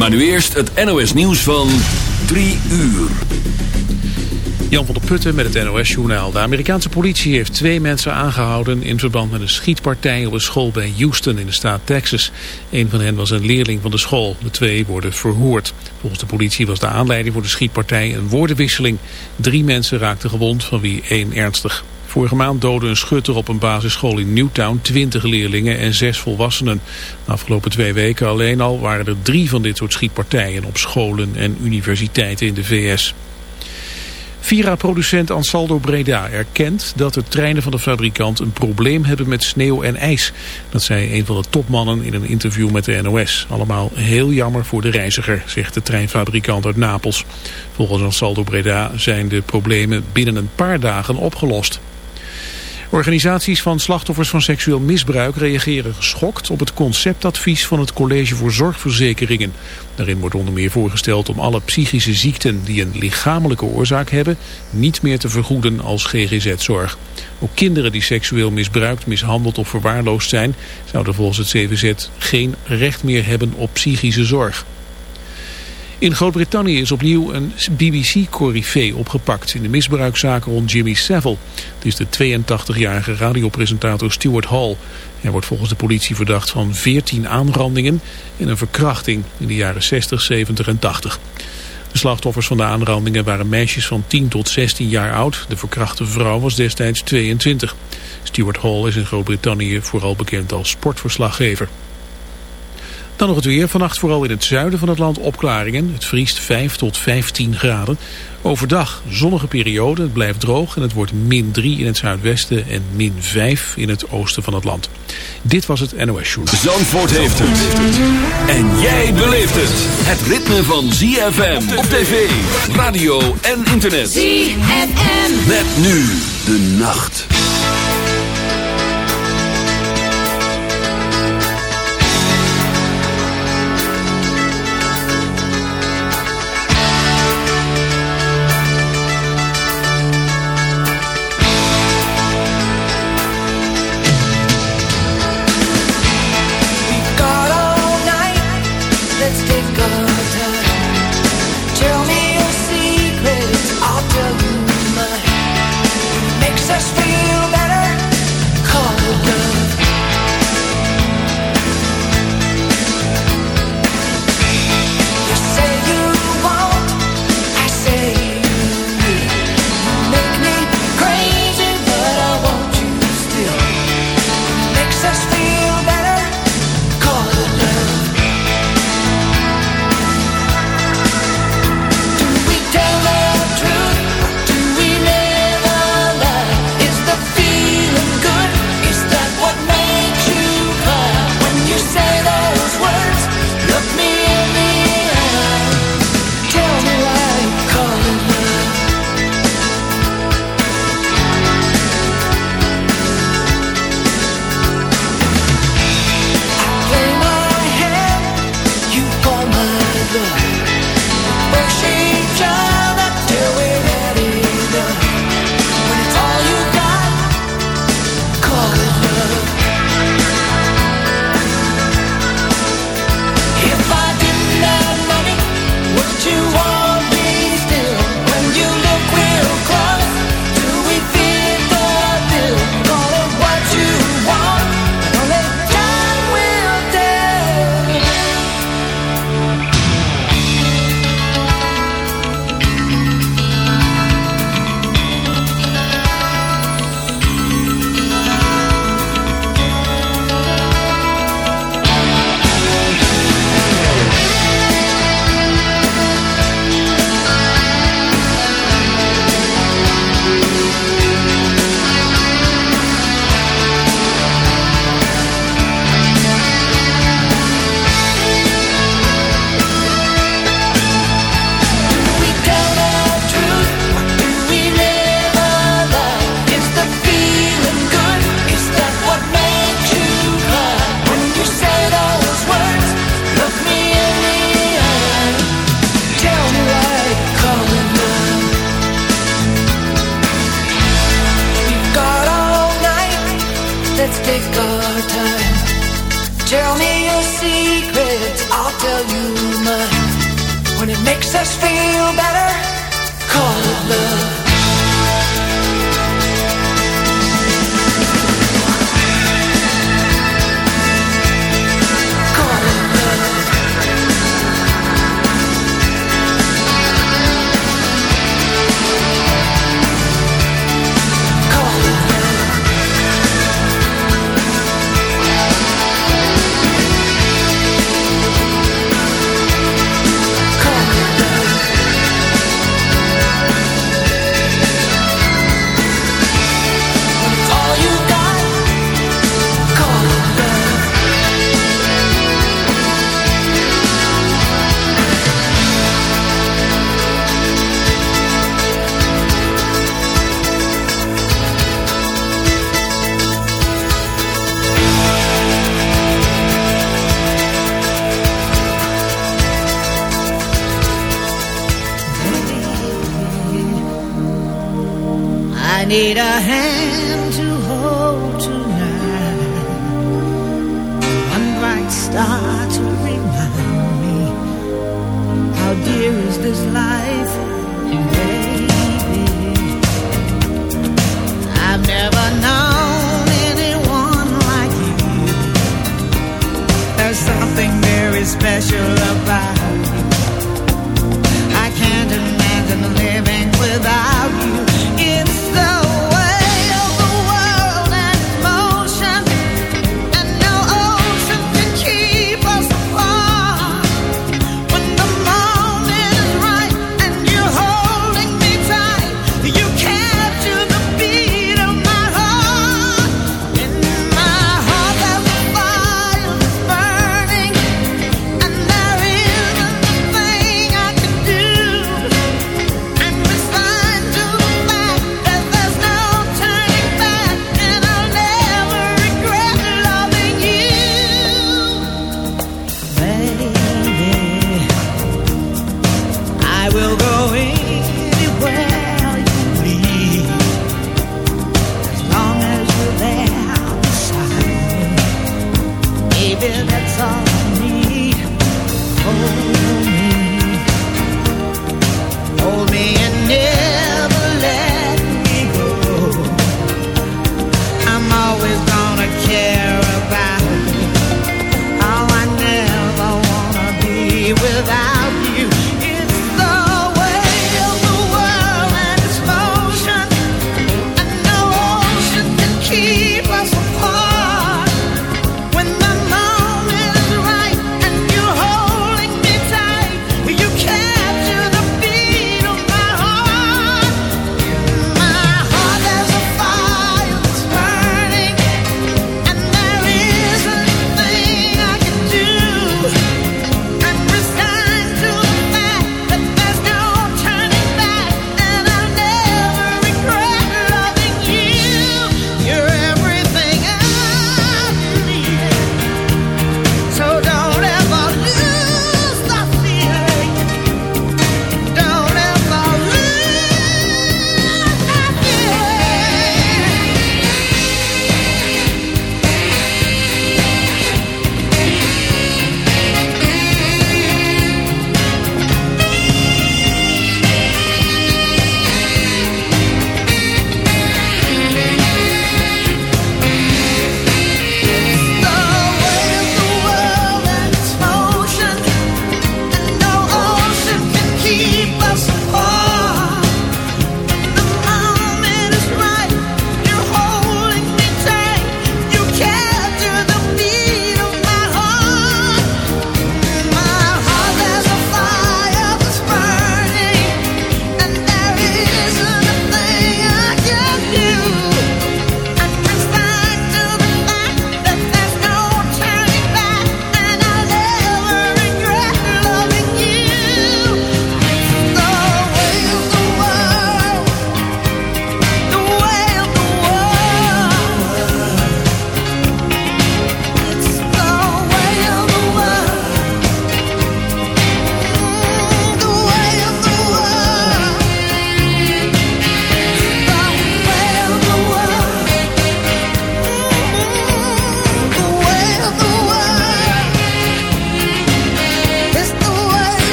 Maar nu eerst het NOS nieuws van 3 uur. Jan van der Putten met het NOS-journaal. De Amerikaanse politie heeft twee mensen aangehouden... in verband met een schietpartij op een school bij Houston in de staat Texas. Een van hen was een leerling van de school. De twee worden verhoord. Volgens de politie was de aanleiding voor de schietpartij een woordenwisseling. Drie mensen raakten gewond, van wie één ernstig. Vorige maand doodde een schutter op een basisschool in Newtown 20 leerlingen en zes volwassenen. De afgelopen twee weken alleen al waren er drie van dit soort schietpartijen op scholen en universiteiten in de VS. Vira-producent Ansaldo Breda erkent dat de treinen van de fabrikant een probleem hebben met sneeuw en ijs. Dat zei een van de topmannen in een interview met de NOS. Allemaal heel jammer voor de reiziger, zegt de treinfabrikant uit Napels. Volgens Ansaldo Breda zijn de problemen binnen een paar dagen opgelost. Organisaties van slachtoffers van seksueel misbruik reageren geschokt op het conceptadvies van het College voor Zorgverzekeringen. Daarin wordt onder meer voorgesteld om alle psychische ziekten die een lichamelijke oorzaak hebben niet meer te vergoeden als GGZ-zorg. Ook kinderen die seksueel misbruikt, mishandeld of verwaarloosd zijn zouden volgens het CVZ geen recht meer hebben op psychische zorg. In Groot-Brittannië is opnieuw een BBC-corrivee opgepakt in de misbruikzaken rond Jimmy Savile. Het is de 82-jarige radiopresentator Stuart Hall. Hij wordt volgens de politie verdacht van 14 aanrandingen en een verkrachting in de jaren 60, 70 en 80. De slachtoffers van de aanrandingen waren meisjes van 10 tot 16 jaar oud. De verkrachte vrouw was destijds 22. Stuart Hall is in Groot-Brittannië vooral bekend als sportverslaggever. Dan nog het weer. Vannacht vooral in het zuiden van het land opklaringen. Het vriest 5 tot 15 graden. Overdag zonnige periode. Het blijft droog en het wordt min 3 in het zuidwesten en min 5 in het oosten van het land. Dit was het NOS Show. Zandvoort heeft het. En jij beleeft het. Het ritme van ZFM op tv, radio en internet. ZFM. Met nu de nacht. Need a hand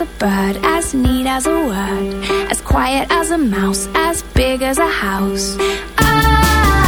as a bird, as neat as a word, as quiet as a mouse, as big as a house. Ah!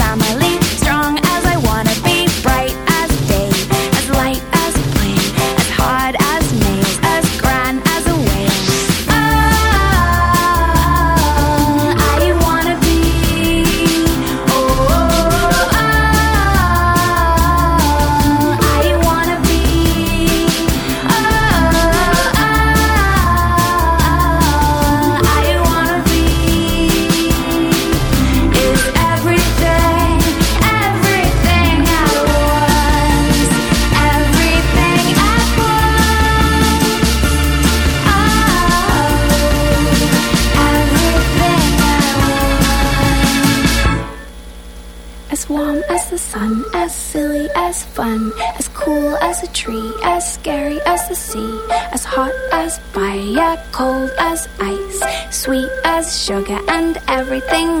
everything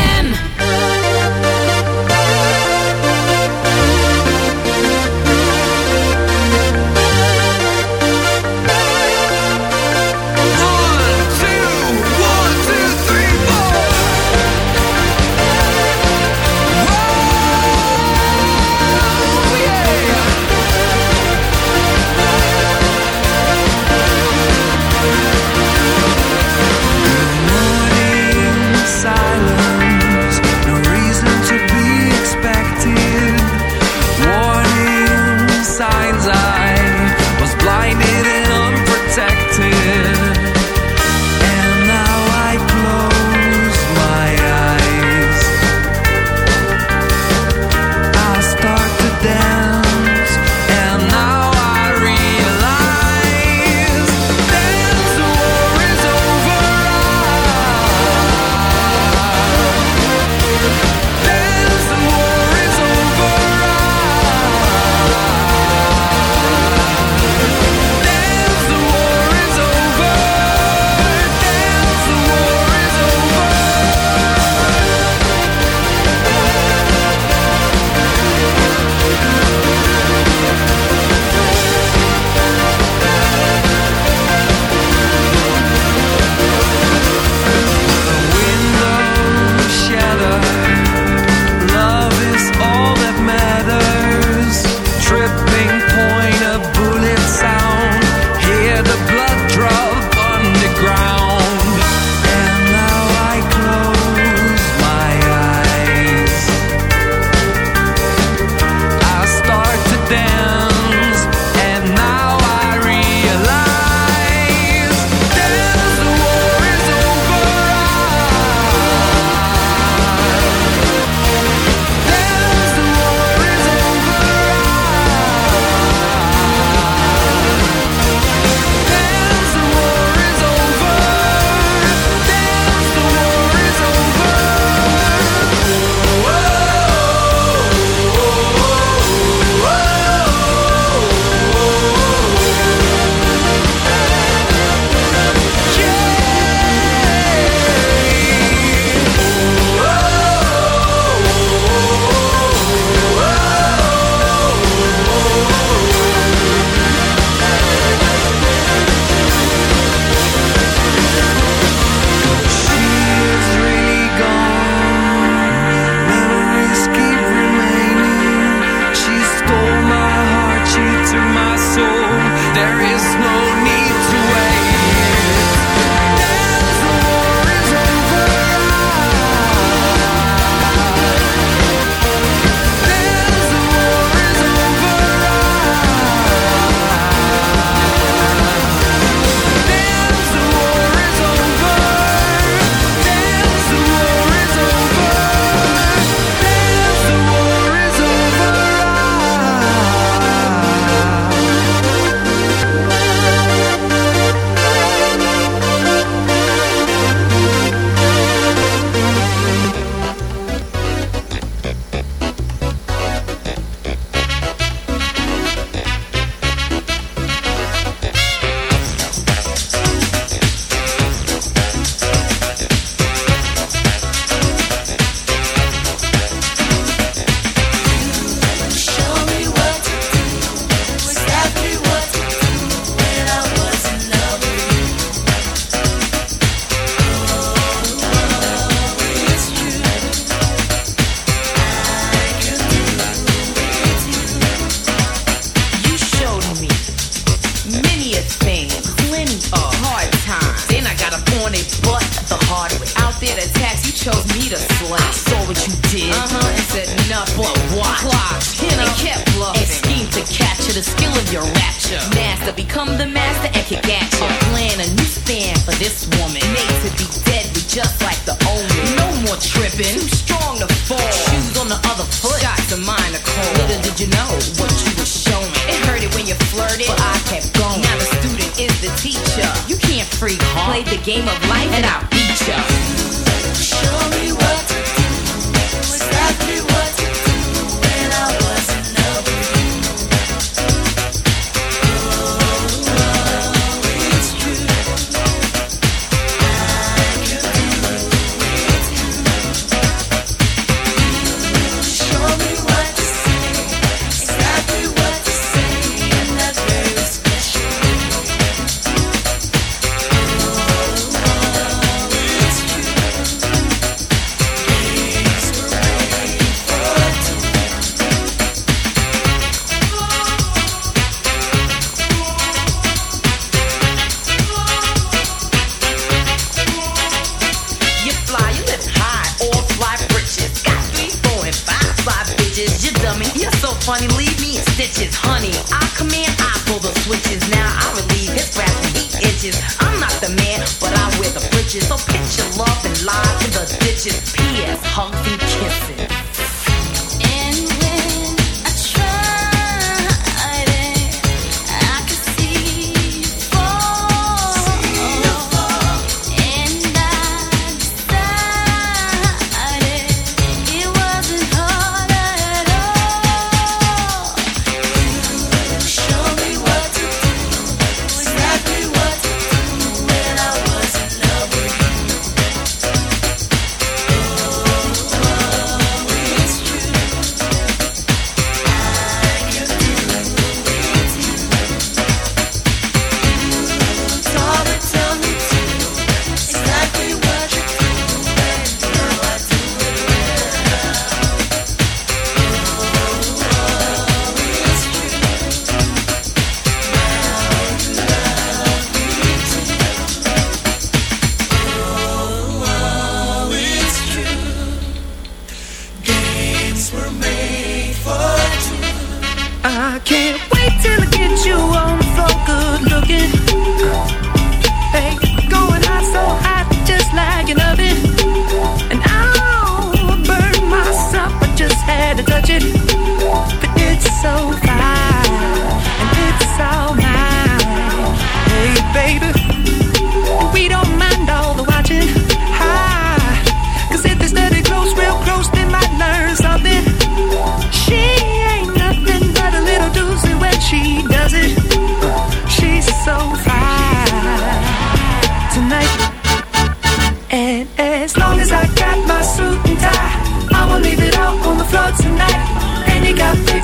you want.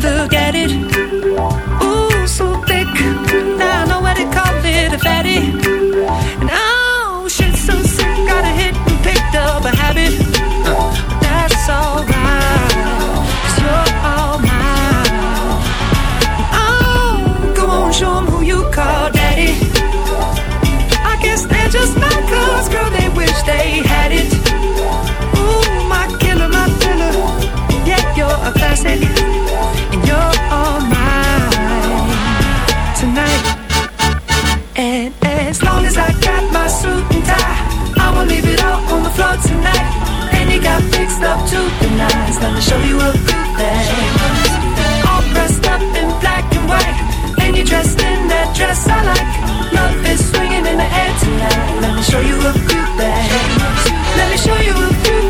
the game. As long as I got my suit and tie, I won't leave it all on the floor tonight. And you got fixed up to the nines. Let me show you a good thing. All dressed up in black and white, and you're dressed in that dress I like. Love is swinging in the air tonight. Let me show you a good thing. Let me show you a good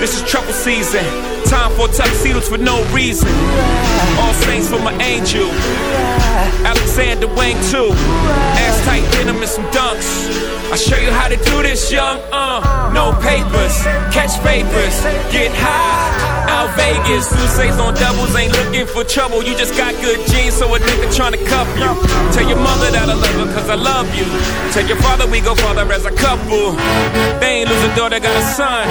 This is trouble season. Time for tuxedos for no reason. All saints for my angel. Alexander Wang too. Ass tight denim and some dunks. I show you how to do this, young. Uh, no papers, catch papers, get high. Out Vegas, Sousa's on doubles, ain't looking for trouble. You just got good genes, so a nigga tryna cuff you. Tell your mother that I love her, cause I love you. Tell your father we go father as a couple. They ain't lose a daughter, got a son.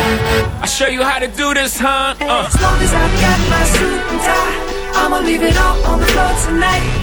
I show you how to do this, huh? Uh. As long as I got my suit and tie, I'ma leave it all on the floor tonight.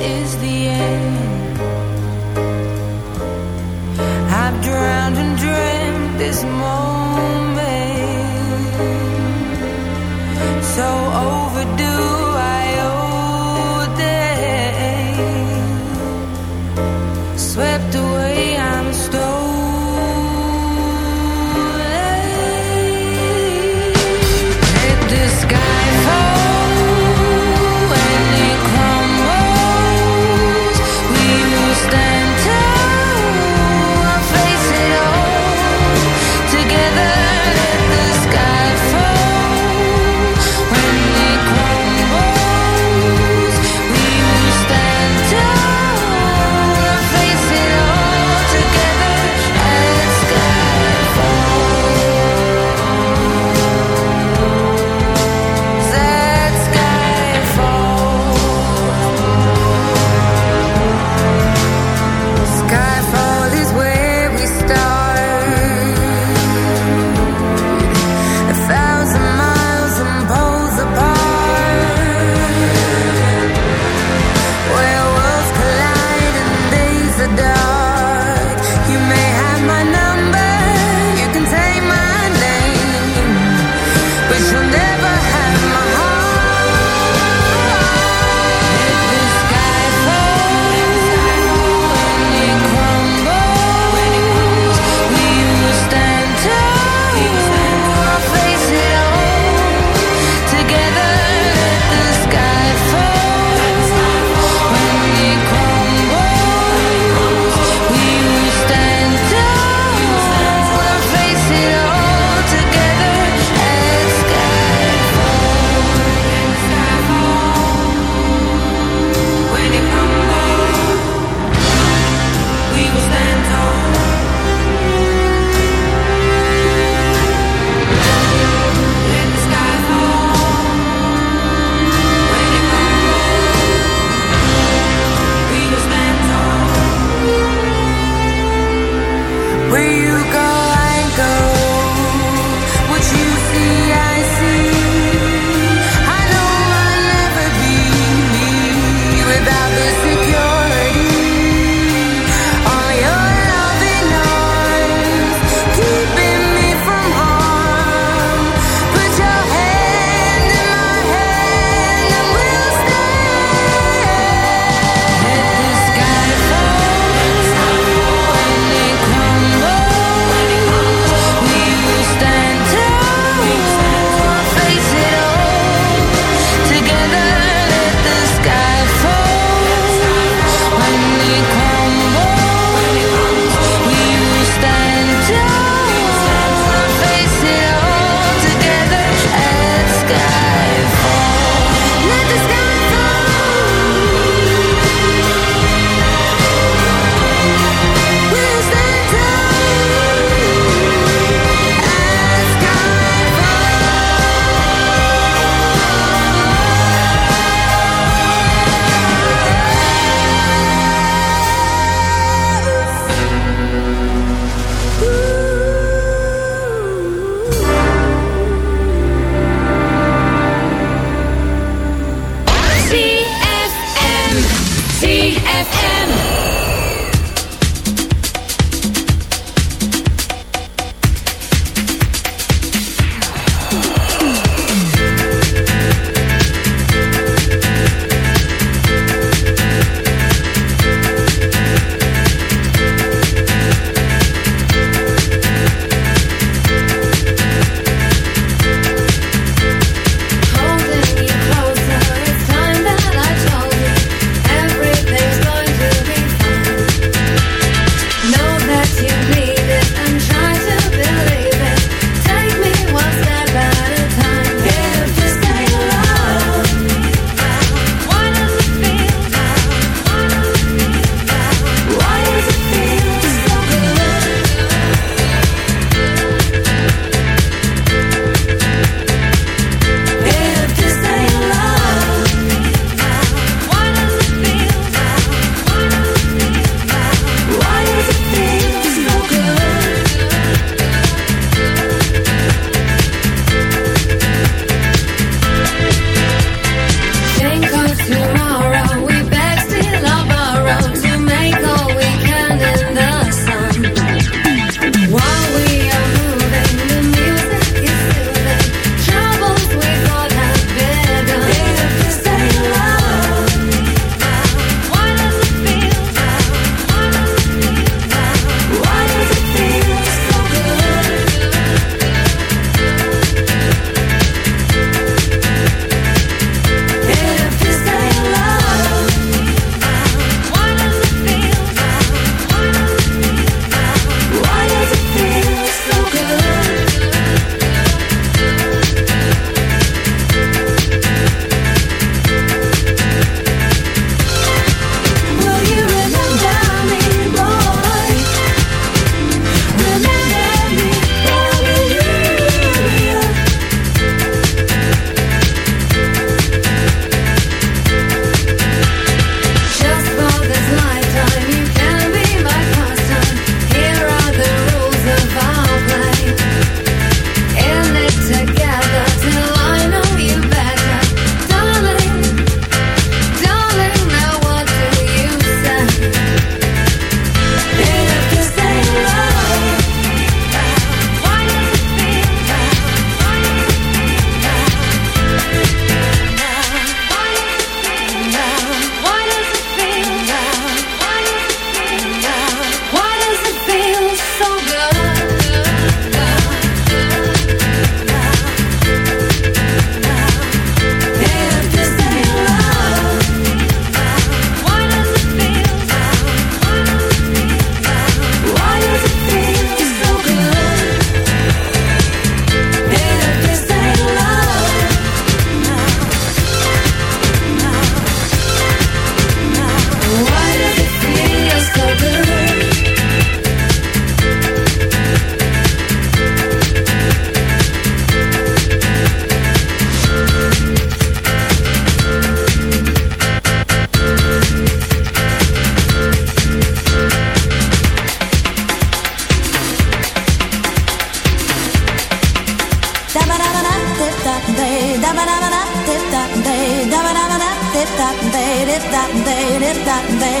Is the end. I've drowned and this moment. Together da da da da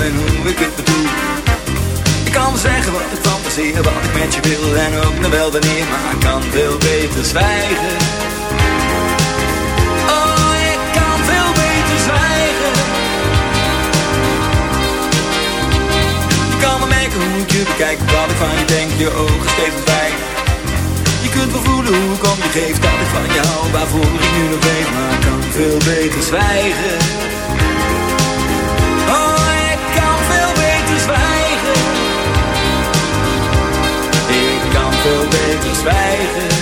en hoe ik het doen. Ik kan zeggen wat ik fantaseer, wat ik met je wil en ook nog wel wanneer Maar ik kan veel beter zwijgen. Oh, ik kan veel beter zwijgen. Je kan me merken hoe ik je bekijk, wat ik van je denk, je ogen steeds bij Je kunt wel voelen hoe ik om je geef, dat ik van je hou Waarvoor ik nu nog weet, maar ik kan veel beter zwijgen. Zwijgen.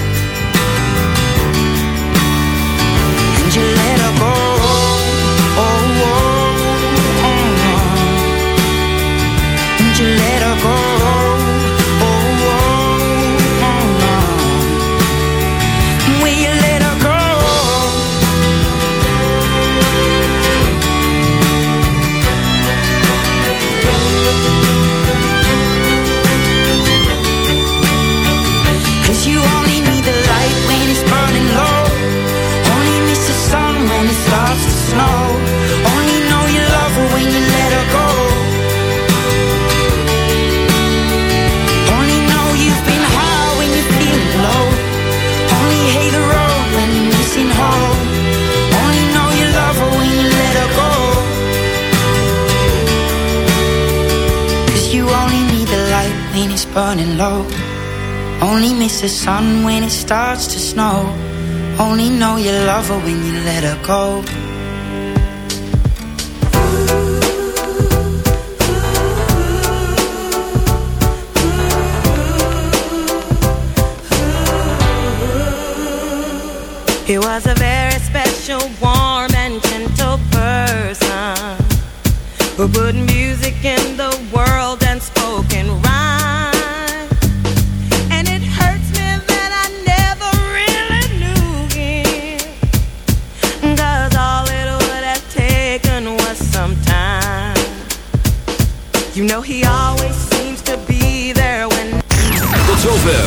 Only know you love her when you let her go. He was a very special, warm and gentle person who put music in the world